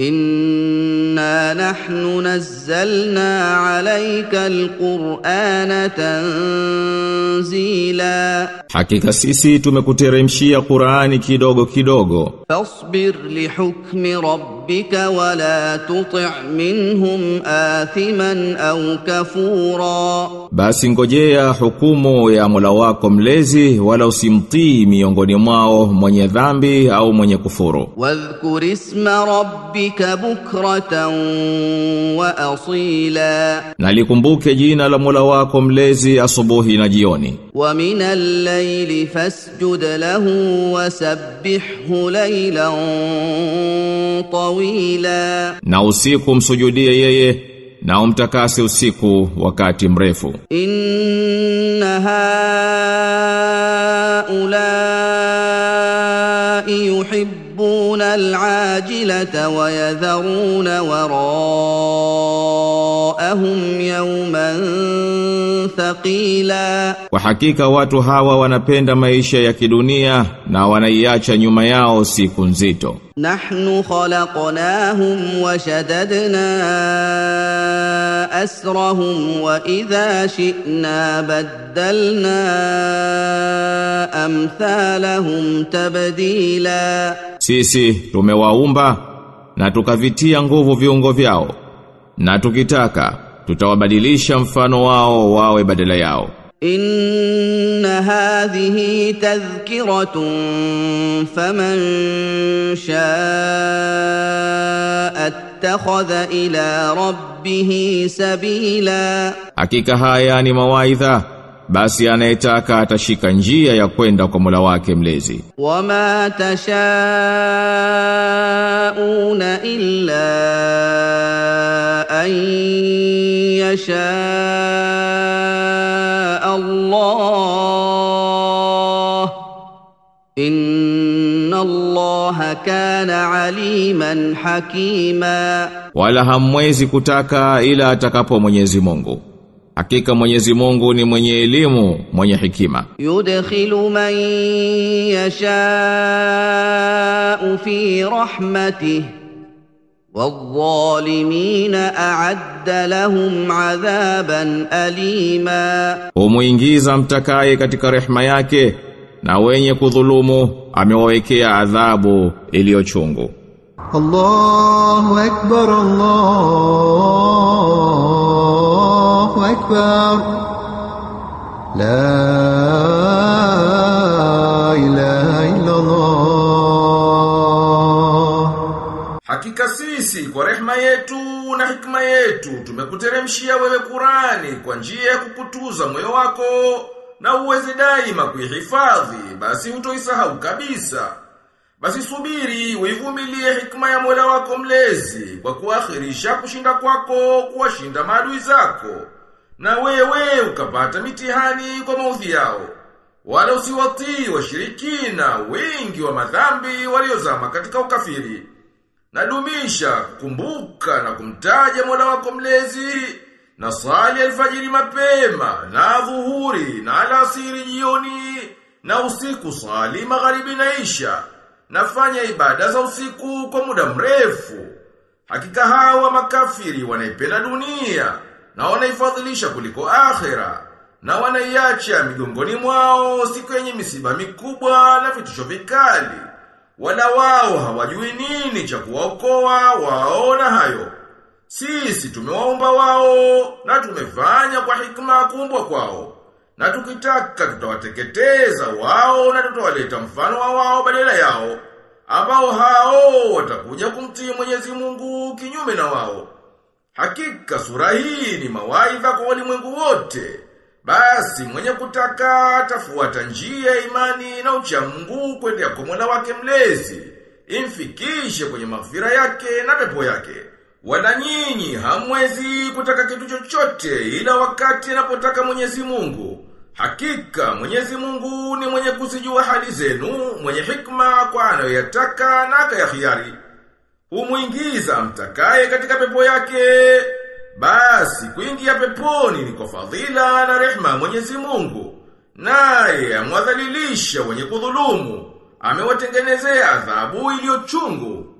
انا نحن نزلنا عليك القران تنزيلا Hakika sisi tumekuteremshia Qur'ani kidogo kidogo. Fasbir li hukmi rabbika wa la tuti' minhum athiman au kafura. Basi ngojea hukumu ya Mola wako mlezi wala usimtii miongoni mwao mwenye dhambi au mwenye kufuru. Wadhkur isma rabbika bukratan wa asila. Nalikumbuke jina la Mola wako mlezi asubuhi na jioni. ومن الليل فاسجد له وسبحه ليلا طويلا na usiku msujudie yeye na umtakase usiku wakati mrefu إن هؤلاء يحبون العاجلة ويذرون وراءهم يوما ثقيلا. وحقيقة watu hawa wanapenda maisha ya kidunia na wanaiacha nyuma yao نحن خلقناهم وشددنا أسرهم وإذا شئنا بدلنا أمثالهم تبديلا Sisi tumewaumba na tukavitia nguvu viungo vyao na tukitaka tutawabadilisha mfano wao wawe badala yao. Inna hadhihi tadhkiratun faman shaa attakhadha ila rabbihi sabila, hakika haya ni mawaidha basi anayetaka atashika njia ya kwenda kwa Mola wake mlezi. Wama tashauna illa an yasha Allah. Inna Allah kana aliman hakima, wala hamwezi kutaka ila atakapo Mwenyezi Mungu. Hakika Mwenyezi Mungu ni mwenye elimu, mwenye hikima. Yudkhilu man yasha fi rahmatihi wadh-dhalimina a'adda lahum 'adhaban alima. humwingiza mtakaye katika rehema yake na wenye kudhulumu amewawekea adhabu iliyo chungu. Allahu akbar Allah أكبر لا إله إلا الله Hakika sisi kwa rehema yetu na hikma yetu tumekuteremshia wewe Qurani kwa njia ya kukutuza moyo wako na uweze daima kuihifadhi basi hutoisahau kabisa. Basi subiri uivumilie hikma ya Mola wako mlezi kwa kuakhirisha kushinda kwako kuwashinda maadui zako na wewe ukapata mitihani kwa maudhi yao. Wala usiwatii washirikina wengi wa madhambi waliozama katika ukafiri. nadumisha kukumbuka na kumtaja Mola wako mlezi na sali alfajiri mapema na dhuhuri na alasiri jioni na usiku sali magharibi na isha nafanya ibada za usiku kwa muda mrefu hakika hawa makafiri wanaipenda dunia na wanaifadhilisha kuliko akhera na wanaiacha migongoni mwao siku yenye misiba mikubwa na vitisho vikali wala wao hawajui nini cha kuwaokoa waona hayo. Sisi tumewaumba wao na tumefanya kwa hikma kumbwa kwao. Na tukitaka tutawateketeza wao na tutawaleta mfano wa wao badala yao. Ambao hao watakuja kumtii Mwenyezi Mungu kinyume na wao. Hakika sura hii ni mawaidha kwa walimwengu wote. Basi mwenye kutaka atafuata njia ya imani na ucha Mungu kwendea kwa Mola wake mlezi, imfikishe kwenye mafira yake na pepo yake. Wala nyinyi hamwezi kutaka kitu chochote ila wakati anapotaka Mwenyezi Mungu. Hakika Mwenyezi Mungu ni mwenye kuzijua hali zenu, mwenye hikma kwa anayoyataka na akayahiari. Humuingiza mtakaye katika pepo yake. Basi kuingia peponi ni kwa fadhila na rehma Mwenyezi Mungu. Naye amwadhalilisha wenye kudhulumu, amewatengenezea adhabu iliyochungu.